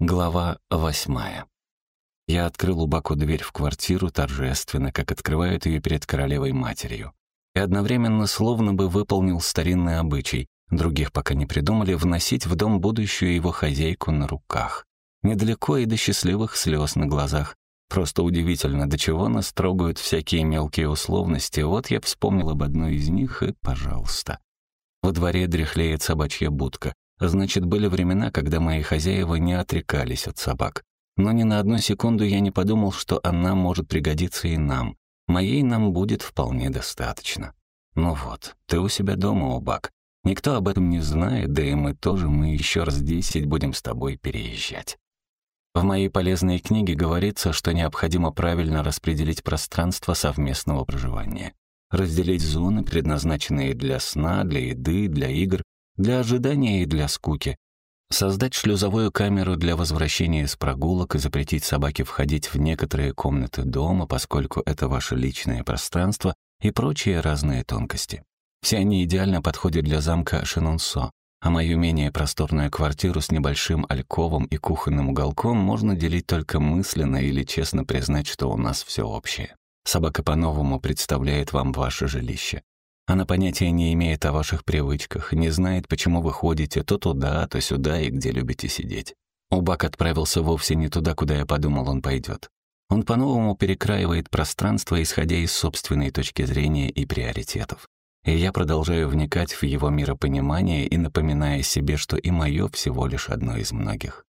Глава восьмая. Я открыл Убаку дверь в квартиру торжественно, как открывают ее перед королевой-матерью. И одновременно словно бы выполнил старинный обычай, других пока не придумали, вносить в дом будущую его хозяйку на руках. Недалеко и до счастливых слез на глазах. Просто удивительно, до чего нас трогают всякие мелкие условности. Вот я вспомнил об одной из них и, пожалуйста. Во дворе дряхлеет собачья будка. Значит, были времена, когда мои хозяева не отрекались от собак. Но ни на одну секунду я не подумал, что она может пригодиться и нам. Моей нам будет вполне достаточно. Ну вот, ты у себя дома, Обак. Никто об этом не знает, да и мы тоже, мы еще раз десять будем с тобой переезжать. В моей полезной книге говорится, что необходимо правильно распределить пространство совместного проживания. Разделить зоны, предназначенные для сна, для еды, для игр, для ожидания и для скуки. Создать шлюзовую камеру для возвращения с прогулок и запретить собаке входить в некоторые комнаты дома, поскольку это ваше личное пространство и прочие разные тонкости. Все они идеально подходят для замка Шенонсо, а мою менее просторную квартиру с небольшим альковом и кухонным уголком можно делить только мысленно или честно признать, что у нас все общее. Собака по-новому представляет вам ваше жилище. Она понятия не имеет о ваших привычках, не знает, почему вы ходите то туда, то сюда и где любите сидеть. Убак отправился вовсе не туда, куда я подумал, он пойдет. Он по-новому перекраивает пространство, исходя из собственной точки зрения и приоритетов. И я продолжаю вникать в его миропонимание и напоминая себе, что и мое всего лишь одно из многих.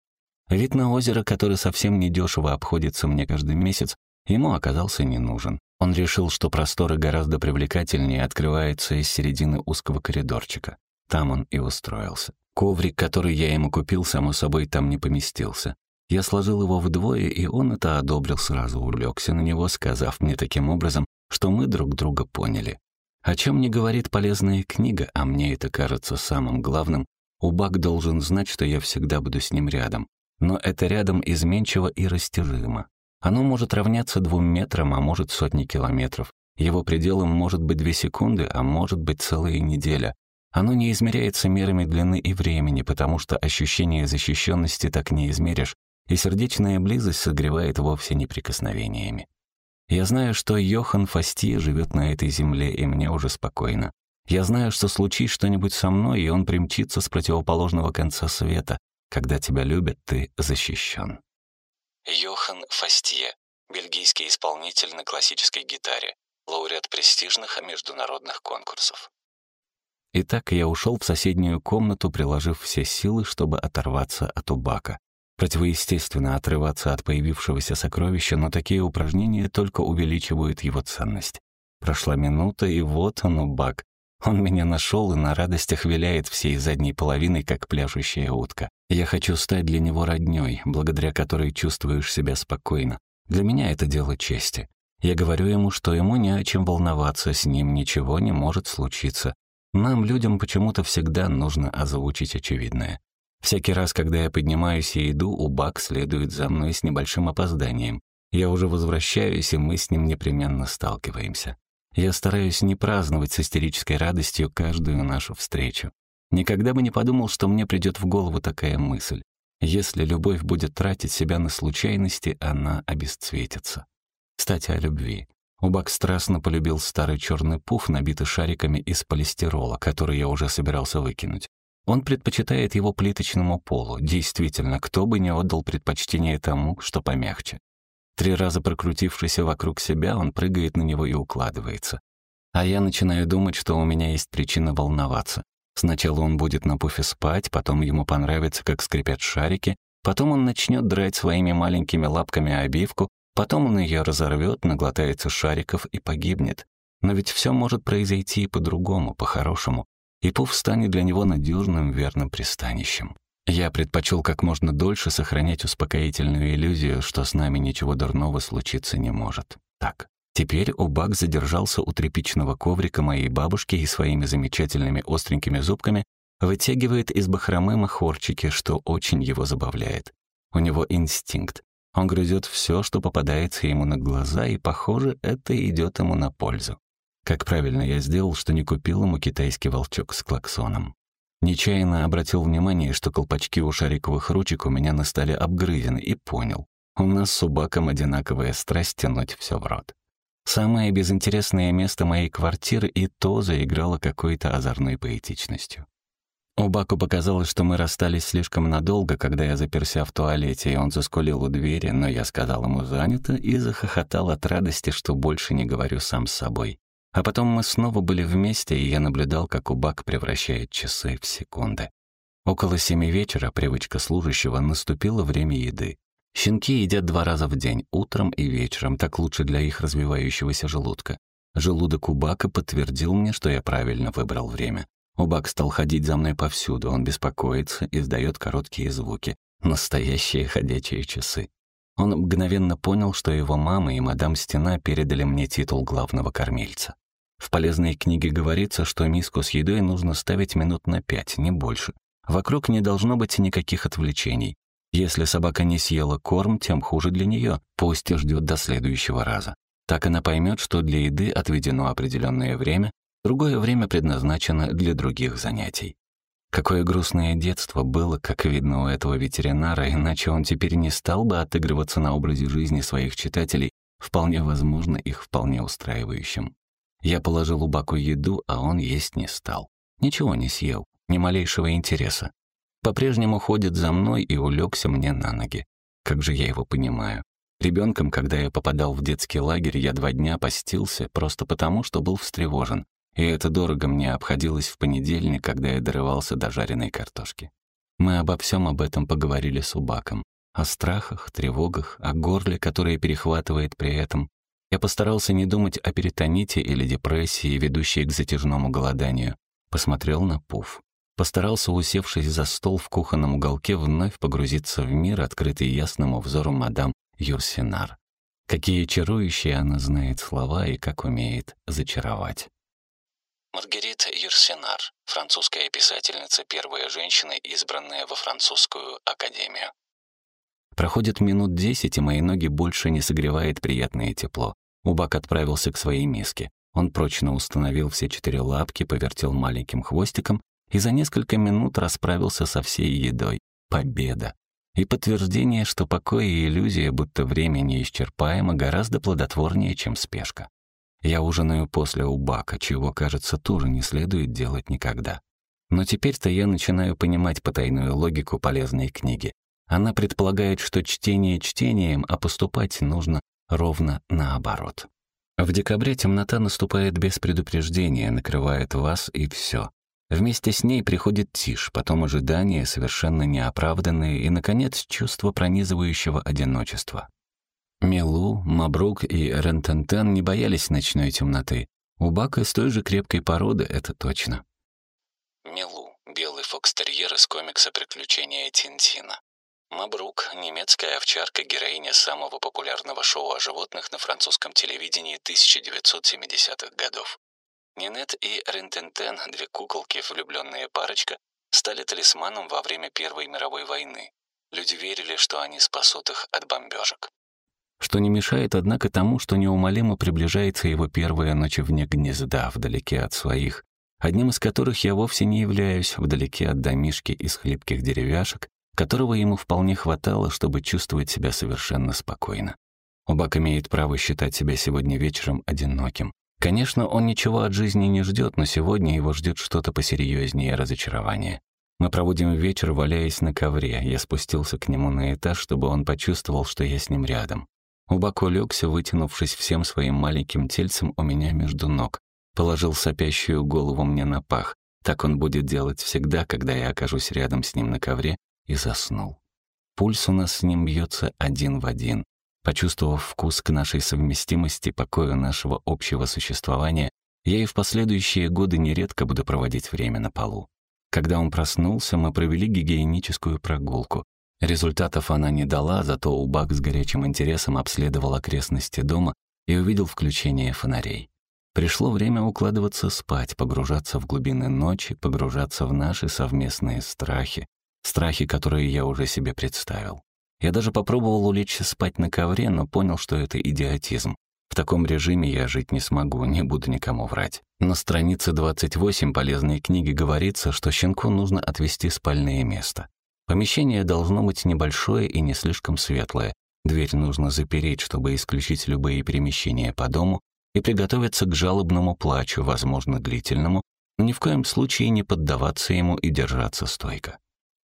Вид на озеро, который совсем недешево обходится мне каждый месяц, ему оказался не нужен. Он решил, что просторы гораздо привлекательнее открываются из середины узкого коридорчика. Там он и устроился. Коврик, который я ему купил, само собой, там не поместился. Я сложил его вдвое, и он это одобрил сразу, улегся на него, сказав мне таким образом, что мы друг друга поняли. О чем не говорит полезная книга, а мне это кажется самым главным, Убак должен знать, что я всегда буду с ним рядом. Но это рядом изменчиво и растяжимо. Оно может равняться двум метрам, а может сотни километров. Его пределом может быть две секунды, а может быть целая неделя. Оно не измеряется мерами длины и времени, потому что ощущение защищенности так не измеришь, и сердечная близость согревает вовсе не прикосновениями. Я знаю, что Йохан Фасти живет на этой земле, и мне уже спокойно. Я знаю, что случись что-нибудь со мной, и он примчится с противоположного конца света. Когда тебя любят, ты защищен. Йохан Фастье, бельгийский исполнитель на классической гитаре, лауреат престижных международных конкурсов. Итак, я ушел в соседнюю комнату, приложив все силы, чтобы оторваться от убака. Противоестественно отрываться от появившегося сокровища, но такие упражнения только увеличивают его ценность. Прошла минута, и вот он, убак. Он меня нашел и на радостях виляет всей задней половиной, как пляшущая утка. Я хочу стать для него роднёй, благодаря которой чувствуешь себя спокойно. Для меня это дело чести. Я говорю ему, что ему не о чем волноваться, с ним ничего не может случиться. Нам, людям, почему-то всегда нужно озвучить очевидное. Всякий раз, когда я поднимаюсь и иду, Убак следует за мной с небольшим опозданием. Я уже возвращаюсь, и мы с ним непременно сталкиваемся. Я стараюсь не праздновать с истерической радостью каждую нашу встречу. Никогда бы не подумал, что мне придет в голову такая мысль. Если любовь будет тратить себя на случайности, она обесцветится. Кстати, о любви. Убак страстно полюбил старый черный пуф, набитый шариками из полистирола, который я уже собирался выкинуть. Он предпочитает его плиточному полу. Действительно, кто бы не отдал предпочтение тому, что помягче. Три раза прокрутившись вокруг себя, он прыгает на него и укладывается. А я начинаю думать, что у меня есть причина волноваться. Сначала он будет на пуфе спать, потом ему понравится, как скрипят шарики, потом он начнет драть своими маленькими лапками обивку, потом он ее разорвет, наглотается шариков и погибнет. Но ведь все может произойти и по-другому, по-хорошему, и пуф станет для него надежным, верным пристанищем. Я предпочел как можно дольше сохранять успокоительную иллюзию, что с нами ничего дурного случиться не может. Так, теперь Убак задержался у тряпичного коврика моей бабушки и своими замечательными остренькими зубками вытягивает из бахромы махорчики, что очень его забавляет. У него инстинкт. Он грызет все, что попадается ему на глаза, и, похоже, это идет ему на пользу. Как правильно я сделал, что не купил ему китайский волчок с клаксоном. Нечаянно обратил внимание, что колпачки у шариковых ручек у меня на столе обгрызены, и понял. У нас с Убаком одинаковая страсть тянуть все в рот. Самое безинтересное место моей квартиры и то заиграло какой-то озорной поэтичностью. Убаку показалось, что мы расстались слишком надолго, когда я заперся в туалете, и он заскулил у двери, но я сказал ему «занято» и захохотал от радости, что больше не говорю сам с собой. А потом мы снова были вместе, и я наблюдал, как Убак превращает часы в секунды. Около семи вечера, привычка служащего, наступило время еды. Щенки едят два раза в день, утром и вечером, так лучше для их развивающегося желудка. Желудок Убака подтвердил мне, что я правильно выбрал время. Убак стал ходить за мной повсюду, он беспокоится, издает короткие звуки. Настоящие ходячие часы. Он мгновенно понял, что его мама и мадам Стена передали мне титул главного кормильца. В полезной книге говорится, что миску с едой нужно ставить минут на пять, не больше. Вокруг не должно быть никаких отвлечений. Если собака не съела корм, тем хуже для нее. Пусть ждет до следующего раза. Так она поймет, что для еды отведено определенное время, другое время предназначено для других занятий. Какое грустное детство было, как видно у этого ветеринара, иначе он теперь не стал бы отыгрываться на образе жизни своих читателей, вполне возможно, их вполне устраивающим. Я положил Убаку еду, а он есть не стал. Ничего не съел, ни малейшего интереса. По-прежнему ходит за мной и улегся мне на ноги. Как же я его понимаю. Ребенком, когда я попадал в детский лагерь, я два дня постился просто потому, что был встревожен. И это дорого мне обходилось в понедельник, когда я дорывался до жареной картошки. Мы обо всем об этом поговорили с Убаком. О страхах, тревогах, о горле, которое перехватывает при этом. Я постарался не думать о перитоните или депрессии, ведущей к затяжному голоданию. Посмотрел на Пуф. Постарался, усевшись за стол в кухонном уголке, вновь погрузиться в мир, открытый ясному взору мадам Юрсинар. Какие чарующие она знает слова и как умеет зачаровать. Маргарита Юрсинар, французская писательница, первая женщина, избранная во французскую академию. Проходит минут десять, и мои ноги больше не согревает приятное тепло. Убак отправился к своей миске. Он прочно установил все четыре лапки, повертел маленьким хвостиком и за несколько минут расправился со всей едой. Победа! И подтверждение, что покой и иллюзия, будто время неисчерпаемо, гораздо плодотворнее, чем спешка. Я ужинаю после убака, чего, кажется, тоже не следует делать никогда. Но теперь-то я начинаю понимать потайную логику полезной книги. Она предполагает, что чтение чтением, а поступать нужно ровно наоборот. В декабре темнота наступает без предупреждения, накрывает вас и все. Вместе с ней приходит тишь, потом ожидания, совершенно неоправданные, и, наконец, чувство пронизывающего одиночества. Милу, Мабрук и Рентентен не боялись ночной темноты. У Бака из той же крепкой породы, это точно. Милу — белый фокстерьер из комикса «Приключения Тинтина». Мабрук — немецкая овчарка-героиня самого популярного шоу о животных на французском телевидении 1970-х годов. Нинет и Рентентен, две куколки, влюбленная парочка, стали талисманом во время Первой мировой войны. Люди верили, что они спасут их от бомбежек что не мешает, однако, тому, что неумолимо приближается его первая ночь вне гнезда, вдалеке от своих, одним из которых я вовсе не являюсь, вдалеке от домишки из хлипких деревяшек, которого ему вполне хватало, чтобы чувствовать себя совершенно спокойно. Убак имеет право считать себя сегодня вечером одиноким. Конечно, он ничего от жизни не ждет, но сегодня его ждет что-то посерьезнее разочарования. Мы проводим вечер, валяясь на ковре. Я спустился к нему на этаж, чтобы он почувствовал, что я с ним рядом. Убак улегся, вытянувшись всем своим маленьким тельцем у меня между ног. Положил сопящую голову мне на пах. Так он будет делать всегда, когда я окажусь рядом с ним на ковре, и заснул. Пульс у нас с ним бьется один в один. Почувствовав вкус к нашей совместимости, покою нашего общего существования, я и в последующие годы нередко буду проводить время на полу. Когда он проснулся, мы провели гигиеническую прогулку. Результатов она не дала, зато Убак с горячим интересом обследовал окрестности дома и увидел включение фонарей. Пришло время укладываться спать, погружаться в глубины ночи, погружаться в наши совместные страхи, страхи, которые я уже себе представил. Я даже попробовал улечься спать на ковре, но понял, что это идиотизм. В таком режиме я жить не смогу, не буду никому врать. На странице 28 полезной книги говорится, что щенку нужно отвести спальное место. Помещение должно быть небольшое и не слишком светлое. Дверь нужно запереть, чтобы исключить любые перемещения по дому и приготовиться к жалобному плачу, возможно, длительному, но ни в коем случае не поддаваться ему и держаться стойко.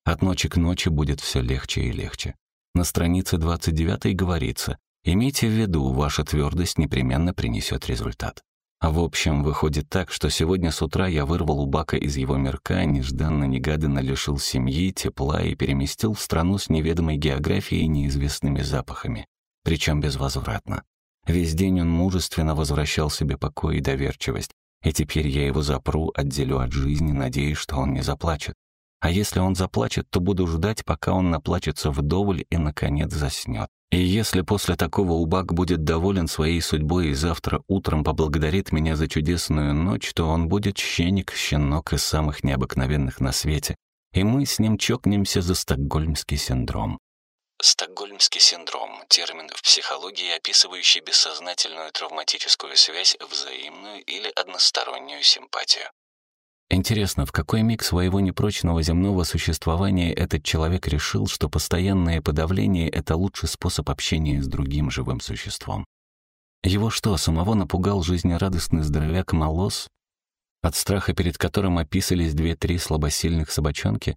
От ночи к ночи будет все легче и легче. На странице 29 говорится, имейте в виду, ваша твердость непременно принесет результат. А в общем, выходит так, что сегодня с утра я вырвал у Бака из его мирка, нежданно-негаданно лишил семьи, тепла и переместил в страну с неведомой географией и неизвестными запахами. Причем безвозвратно. Весь день он мужественно возвращал себе покой и доверчивость, и теперь я его запру, отделю от жизни, надеясь, что он не заплачет. А если он заплачет, то буду ждать, пока он наплачется вдоволь и, наконец, заснет. И если после такого Убак будет доволен своей судьбой и завтра утром поблагодарит меня за чудесную ночь, то он будет щеник, щенок из самых необыкновенных на свете, и мы с ним чокнемся за стокгольмский синдром. Стокгольмский синдром – термин в психологии, описывающий бессознательную травматическую связь, взаимную или одностороннюю симпатию. Интересно, в какой миг своего непрочного земного существования этот человек решил, что постоянное подавление — это лучший способ общения с другим живым существом? Его что, самого напугал жизнерадостный здоровяк Молос, от страха перед которым описались две-три слабосильных собачонки?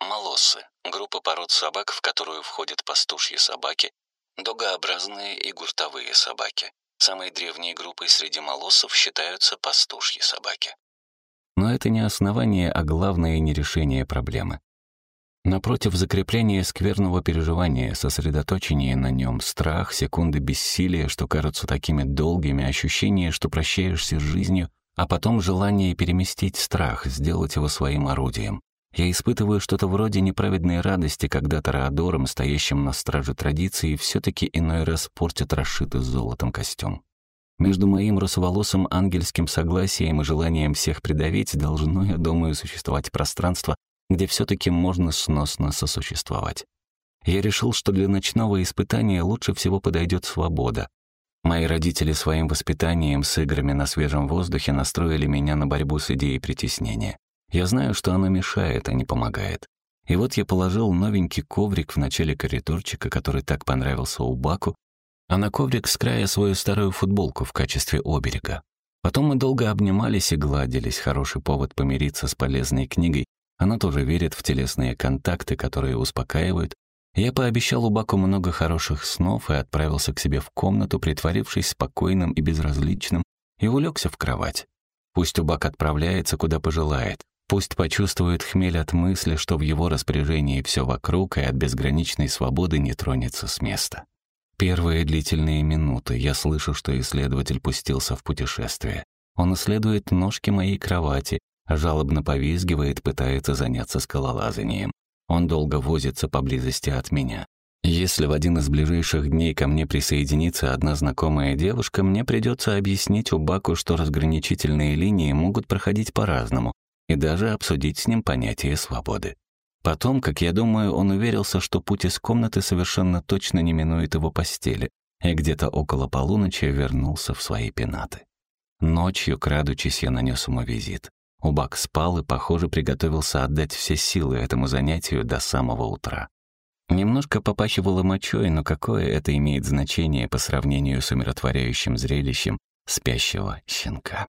Молосы — группа пород собак, в которую входят пастушьи собаки, догообразные и гуртовые собаки. Самой древней группой среди молоссов считаются пастушьи собаки. Но это не основание, а главное не решение проблемы. Напротив, закрепление скверного переживания, сосредоточение на нем, страх, секунды бессилия, что кажутся такими долгими, ощущение, что прощаешься с жизнью, а потом желание переместить страх, сделать его своим орудием. Я испытываю что-то вроде неправедной радости, когда Тореадором, стоящим на страже традиции, все-таки иной раз портят расшитый золотом костюм. Между моим русоволосым ангельским согласием и желанием всех придавить должно, я думаю, существовать пространство, где все-таки можно сносно сосуществовать. Я решил, что для ночного испытания лучше всего подойдет свобода. Мои родители своим воспитанием с играми на свежем воздухе настроили меня на борьбу с идеей притеснения. Я знаю, что оно мешает, а не помогает. И вот я положил новенький коврик в начале коридорчика, который так понравился у Баку, а на коврик с края свою старую футболку в качестве оберега. Потом мы долго обнимались и гладились, хороший повод помириться с полезной книгой. Она тоже верит в телесные контакты, которые успокаивают. Я пообещал Убаку много хороших снов и отправился к себе в комнату, притворившись спокойным и безразличным, и улегся в кровать. Пусть Убак отправляется, куда пожелает. Пусть почувствует хмель от мысли, что в его распоряжении все вокруг и от безграничной свободы не тронется с места. Первые длительные минуты я слышу, что исследователь пустился в путешествие. Он исследует ножки моей кровати, жалобно повизгивает, пытается заняться скалолазанием. Он долго возится поблизости от меня. Если в один из ближайших дней ко мне присоединится одна знакомая девушка, мне придется объяснить Убаку, что разграничительные линии могут проходить по-разному, и даже обсудить с ним понятие свободы. Потом, как я думаю, он уверился, что путь из комнаты совершенно точно не минует его постели, и где-то около полуночи вернулся в свои пенаты. Ночью, крадучись, я нанес ему визит. Убак спал и, похоже, приготовился отдать все силы этому занятию до самого утра. Немножко попахивало мочой, но какое это имеет значение по сравнению с умиротворяющим зрелищем спящего щенка?